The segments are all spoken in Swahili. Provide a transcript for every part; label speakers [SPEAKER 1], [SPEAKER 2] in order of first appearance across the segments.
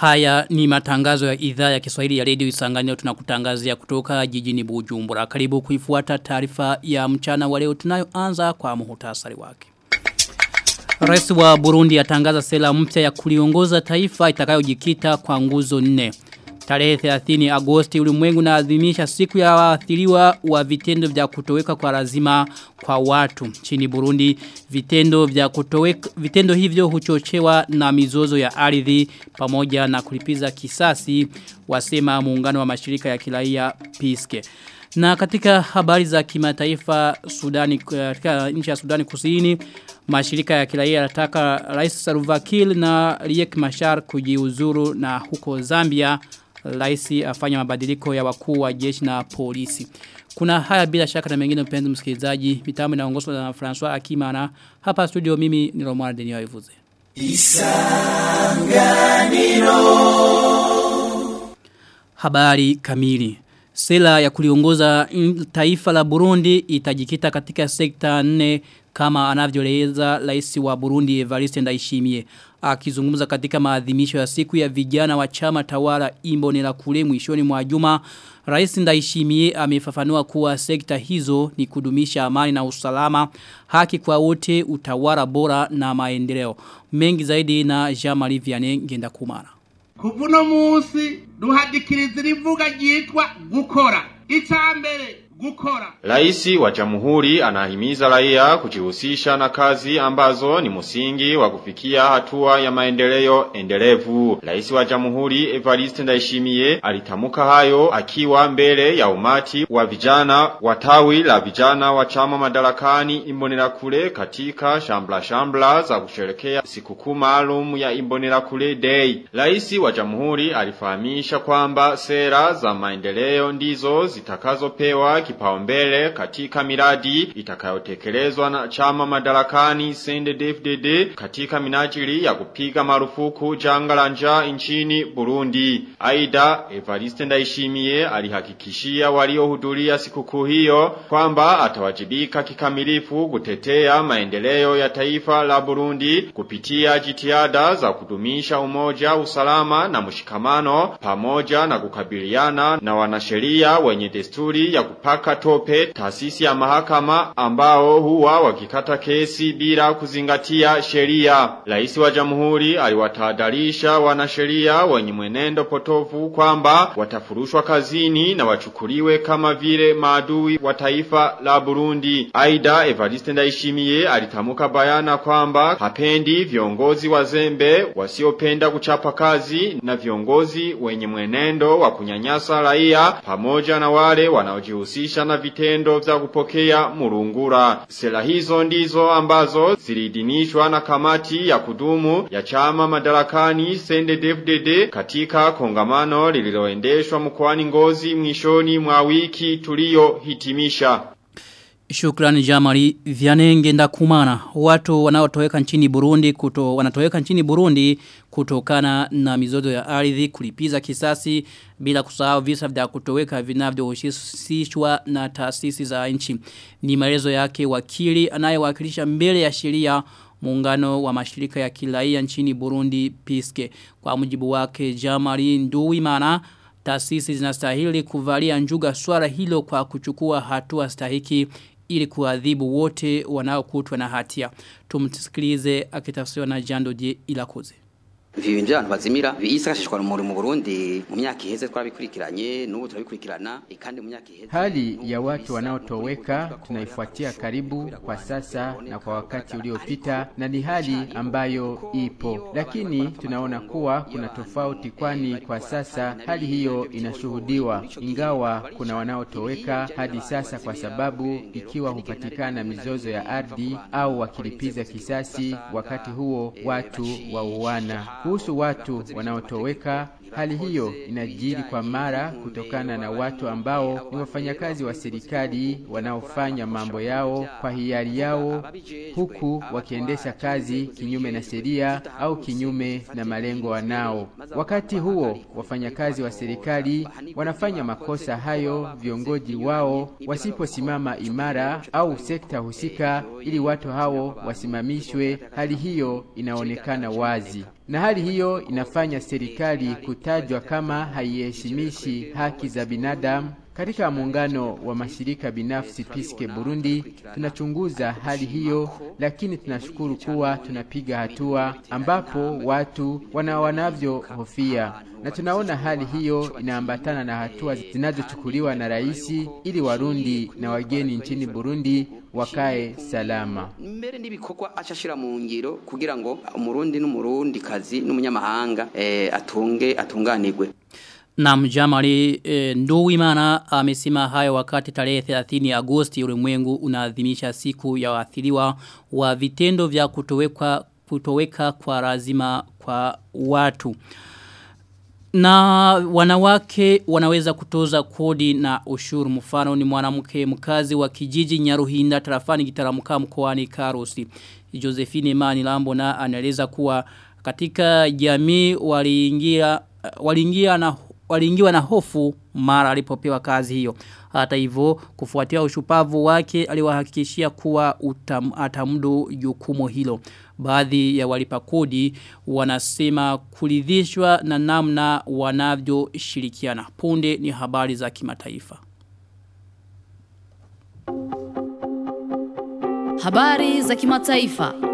[SPEAKER 1] Haya ni matangazo ya idhaa ya Kiswahili ya Radio Isanganiro tunakutangazia kutoka jijini Bujumbura. Karibu kuifuata taarifa ya mchana wa leo tunayoanza kwa muhtasari wake. Rais wa Burundi atangaza sera mpya ya kuliongoza taifa itakayojikita kwa nguzo nne. Tarehe 30 Agosti ulimwengu naadhimisha siku ya waathiriwa wa vitendo vya kutoweka kwa lazima kwa watu. Chini Burundi vitendo vya kutoweka vitendo hivyo huchochewa na mizozo ya ardhi pamoja na kulipiza kisasi wasema muungano wa mashirika ya kiraia Piske. Na katika habari za kimataifa Sudani katika nchi ya Sudani Kusini mashirika ya kiraia yanataka Rais Salva Kiir na Riek Machar kujiuzuru na huko Zambia Rais afanya mabadiliko ya wakuu wa jeshi na polisi. Kuna haya bila shaka na mengine mpenzi msikilizaji. Mitambo inaongozwa na François Akimana. Hapa studio mimi ni Romuald Denio Ivuze. Isanganiro. Habari kamili. Sela ya kuliongoza taifa la Burundi itajikita katika sekta nne kama anavyoeleza rais wa Burundi Evariste Ndayishimiye akizungumza katika maadhimisho ya siku ya vijana wa chama tawala Imbonerakure mwishoni mwa juma. Rais Ndayishimiye amefafanua kuwa sekta hizo ni kudumisha amani na usalama haki kwa wote utawala bora na maendeleo. Mengi zaidi na Jean-Marie Vianney Ngendakumara
[SPEAKER 2] kuvuno musi duhadikiriza rivuga gukora. Icambere
[SPEAKER 3] Raisi wa Jamhuri anahimiza raia kujihusisha na kazi ambazo ni msingi wa kufikia hatua ya maendeleo endelevu. Raisi wa Jamhuri Evariste Ndayishimiye alitamuka hayo akiwa mbele ya umati wa vijana wa tawi la vijana wa chama madarakani Imbonerakure katika shambla shambla za kusherekea sikukuu maalum ya Imbonerakure Day. Raisi wa Jamhuri alifahamisha kwamba sera za maendeleo ndizo zitakazopewa kipaumbele katika miradi itakayotekelezwa na chama madarakani CNDD-FDD katika minajili ya kupiga marufuku janga la njaa nchini Burundi. Aida Evariste Ndayishimiye alihakikishia waliohudhuria sikukuu hiyo kwamba atawajibika kikamilifu kutetea maendeleo ya taifa la Burundi kupitia jitihada za kudumisha umoja, usalama na mshikamano pamoja na kukabiliana na wanasheria wenye desturi ya kupaka tope tasisi ya mahakama ambao huwa wakikata kesi bila kuzingatia sheria. Rais wa Jamhuri aliwatahadharisha wanasheria wenye mwenendo potofu kwamba watafurushwa kazini na wachukuliwe kama vile maadui wa taifa la Burundi. Aida Evariste Ndayishimiye alitamuka bayana kwamba hapendi viongozi wazembe wasiopenda kuchapa kazi na viongozi wenye mwenendo wa kunyanyasa raia pamoja na wale wanaojihusisha na vitendo vya kupokea murungura. Sera hizo ndizo ambazo ziliidhinishwa na kamati ya kudumu ya chama madarakani CNDD-FDD katika kongamano lililoendeshwa mkoani Ngozi mwishoni mwa wiki tuliyohitimisha.
[SPEAKER 1] Shukrani Jamari Vyanenge ndakumana. Watu wanaotoweka nchini Burundi kuto wanatoweka nchini Burundi kutokana na mizozo ya ardhi kulipiza kisasi bila kusahau visa vya kutoweka vinavyohusishwa na taasisi za nchi. Ni maelezo yake wakili anayewakilisha mbele ya sheria muungano wa mashirika ya kiraia nchini Burundi Piske kwa mujibu wake Jamari Nduwimana taasisi zinastahili kuvalia njuga swala hilo kwa kuchukua hatua stahiki ili kuadhibu wote wanaokutwa na hatia. Tumsikilize akitafsiriwa na Jando Je.
[SPEAKER 4] Ivi bintu abantu bazimira bisakashishwa muri mu Burundi mu myaka iheze twabikurikiranye n'ubu turabikurikirana kandi mu myaka iheze
[SPEAKER 5] Hali ya watu wanaotoweka tunaifuatia karibu kwa sasa na kwa wakati uliopita na ni hali ambayo ipo. Lakini tunaona kuwa kuna tofauti kwani kwa sasa hali hiyo inashuhudiwa ingawa kuna wanaotoweka hadi sasa kwa sababu ikiwa hupatikana mizozo ya ardhi au wakilipiza kisasi wakati huo watu wauana Kuhusu watu wanaotoweka, hali hiyo inajiri kwa mara kutokana na watu ambao ni wafanyakazi wa serikali wanaofanya mambo yao kwa hiari yao, huku wakiendesha kazi kinyume na sheria au kinyume na malengo wanao. Wakati huo wafanyakazi wa serikali wanafanya makosa hayo, viongozi wao wasiposimama imara au sekta husika ili watu hao wasimamishwe, hali hiyo inaonekana wazi na hali hiyo inafanya serikali kutajwa kama haiheshimishi haki za binadamu. Katika muungano wa mashirika binafsi Piske Burundi tunachunguza hali hiyo, lakini tunashukuru kuwa tunapiga hatua ambapo watu wana wanavyohofia, na tunaona hali hiyo inaambatana na hatua zinazochukuliwa na rais ili Warundi na wageni nchini Burundi wakae salama.
[SPEAKER 4] mbere n'ibikorwa acashira mu ngiro kugira ngo umurundi n'umurundi kazi n'umunyamahanga eh, atunge atunganirwe
[SPEAKER 1] Na mjamali e, Nduwimana amesema hayo wakati tarehe 30 Agosti ulimwengu unaadhimisha siku ya waathiriwa wa vitendo vya kutoweka kutoweka kwa razima kwa watu. Na wanawake wanaweza kutoza kodi na ushuru mfano ni mwanamke mkazi wa kijiji Nyaruhinda tarafani Gitaramuka mkoani Karusi. Josephine Mani Lambo na anaeleza kuwa katika jamii waliingia waliingia na waliingiwa na hofu mara alipopewa kazi hiyo. Hata hivyo kufuatia ushupavu wake aliwahakikishia kuwa utam, atamdu jukumu hilo. Baadhi ya walipa kodi wanasema kuridhishwa na namna wanavyoshirikiana. Punde ni habari za kimataifa.
[SPEAKER 6] Habari za kimataifa.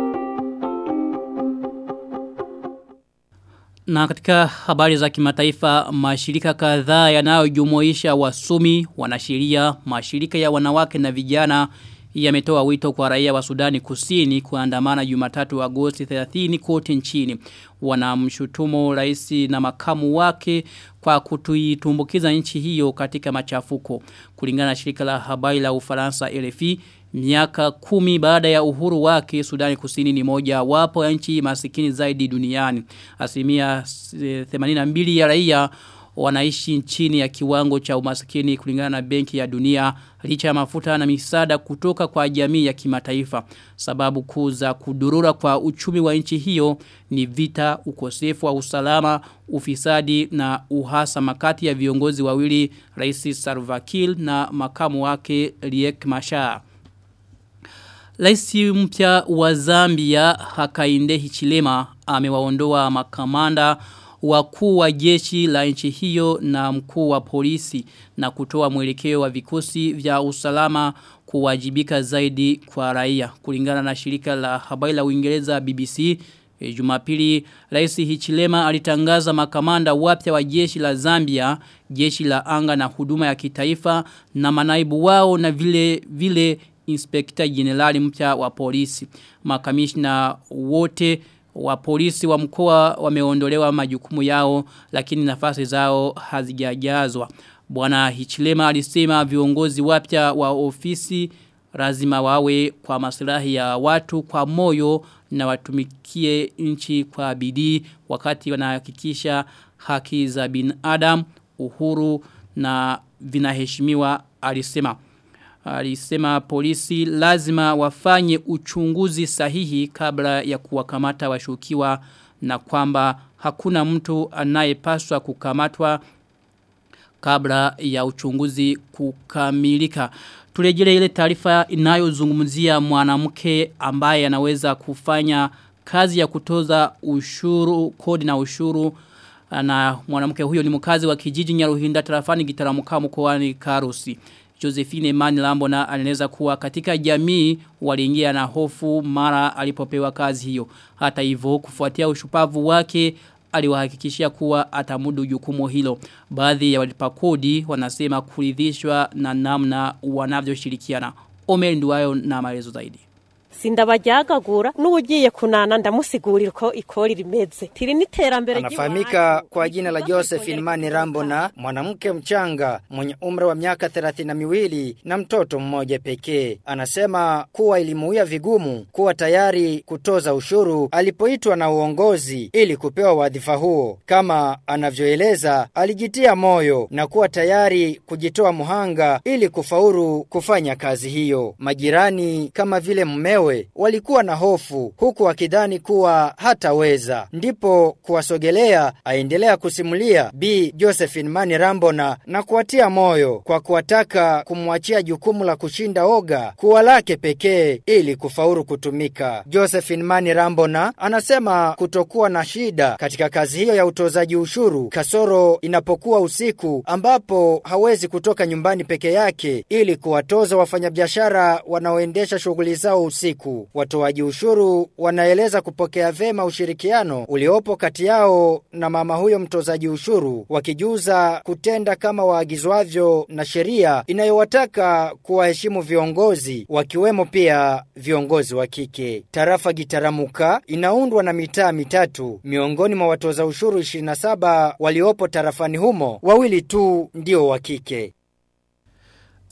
[SPEAKER 1] Na katika habari za kimataifa mashirika kadhaa yanayojumuisha wasumi, wanasheria, mashirika ya wanawake na vijana yametoa wito kwa raia wa Sudani Kusini kuandamana Jumatatu Agosti 30 kote nchini. Wanamshutumu rais na makamu wake kwa kutuitumbukiza nchi hiyo katika machafuko. Kulingana na shirika la habari la Ufaransa RFI, miaka kumi baada ya uhuru wake Sudani Kusini ni moja wapo ya nchi masikini zaidi duniani. Asilimia 82 ya raia wanaishi chini ya kiwango cha umasikini kulingana na benki ya dunia licha ya mafuta na misaada kutoka kwa jamii ya kimataifa. Sababu kuu za kudurura kwa uchumi wa nchi hiyo ni vita, ukosefu wa usalama, ufisadi na uhasama kati ya viongozi wawili Rais Sarvakil na makamu wake Riek Machar. Rais mpya wa Zambia Hakainde Hichilema amewaondoa makamanda wakuu wa jeshi la nchi hiyo na mkuu wa polisi na kutoa mwelekeo wa vikosi vya usalama kuwajibika zaidi kwa raia. Kulingana na shirika la habari la Uingereza BBC E, Jumapili Rais Hichilema alitangaza makamanda wapya wa jeshi la Zambia, jeshi la anga na huduma ya kitaifa na manaibu wao na vile vile inspekta jenerali mpya wa polisi. Makamishna wote wa polisi wa mkoa wameondolewa majukumu yao lakini nafasi zao hazijajazwa. Bwana Hichilema alisema viongozi wapya wa ofisi lazima wawe kwa maslahi ya watu kwa moyo na watumikie nchi kwa bidii wakati wanahakikisha haki za binadamu, uhuru na vinaheshimiwa alisema. Alisema polisi lazima wafanye uchunguzi sahihi kabla ya kuwakamata washukiwa na kwamba hakuna mtu anayepaswa kukamatwa kabla ya uchunguzi kukamilika. Turejele ile taarifa inayozungumzia mwanamke ambaye anaweza kufanya kazi ya kutoza ushuru, kodi na ushuru na mwanamke huyo ni mkazi wa kijiji Nyaruhinda tarafani Gitaramuka mkoani Karusi. Josephine Mani Lambo na anaeleza kuwa katika jamii waliingia na hofu mara alipopewa kazi hiyo. Hata hivyo kufuatia ushupavu wake aliwahakikishia kuwa atamudu jukumu hilo. Baadhi ya walipa kodi wanasema kuridhishwa na namna wanavyoshirikiana. Omer Nduwayo na maelezo zaidi.
[SPEAKER 7] Sindabaryagagura n'ugiye kunana ndamusigurira uko ikori rimeze tiri n'iterambere
[SPEAKER 8] Anafahamika kwa jina la Josephine Mani Rambona, mwanamke mchanga mwenye umri wa miaka thelathini na miwili na mtoto mmoja pekee. Anasema kuwa ilimuia vigumu kuwa tayari kutoza ushuru alipoitwa na uongozi ili kupewa wadhifa huo. Kama anavyoeleza, alijitia moyo na kuwa tayari kujitoa muhanga ili kufaulu kufanya kazi hiyo. Majirani kama vile mmewe walikuwa na hofu huku wakidhani kuwa hataweza. Ndipo kuwasogelea aendelea kusimulia b Josephine Mani Rambona na kuwatia moyo kwa kuwataka kumwachia jukumu la kushinda oga kuwa lake pekee ili kufauru kutumika. Josephine Mani Rambona anasema kutokuwa na shida katika kazi hiyo ya utozaji ushuru kasoro inapokuwa usiku ambapo hawezi kutoka nyumbani peke yake ili kuwatoza wafanyabiashara wanaoendesha shughuli zao usiku. Watoaji ushuru wanaeleza kupokea vema ushirikiano uliopo kati yao na mama huyo mtozaji ushuru wakijuza kutenda kama waagizwavyo na sheria inayowataka kuwaheshimu viongozi wakiwemo pia viongozi wa kike. Tarafa Gitaramuka inaundwa na mitaa mitatu miongoni mwa watoza ushuru 27 waliopo tarafani humo wawili tu ndio wa kike.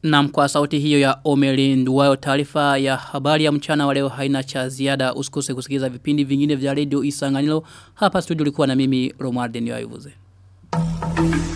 [SPEAKER 1] Na kwa sauti hiyo ya Omeri Nduwayo taarifa ya habari ya mchana wa leo haina cha ziada usikose kusikiza vipindi vingine vya radio Isanganilo hapa studio ulikuwa na mimi Romualden Yoyuvuze. Thank you.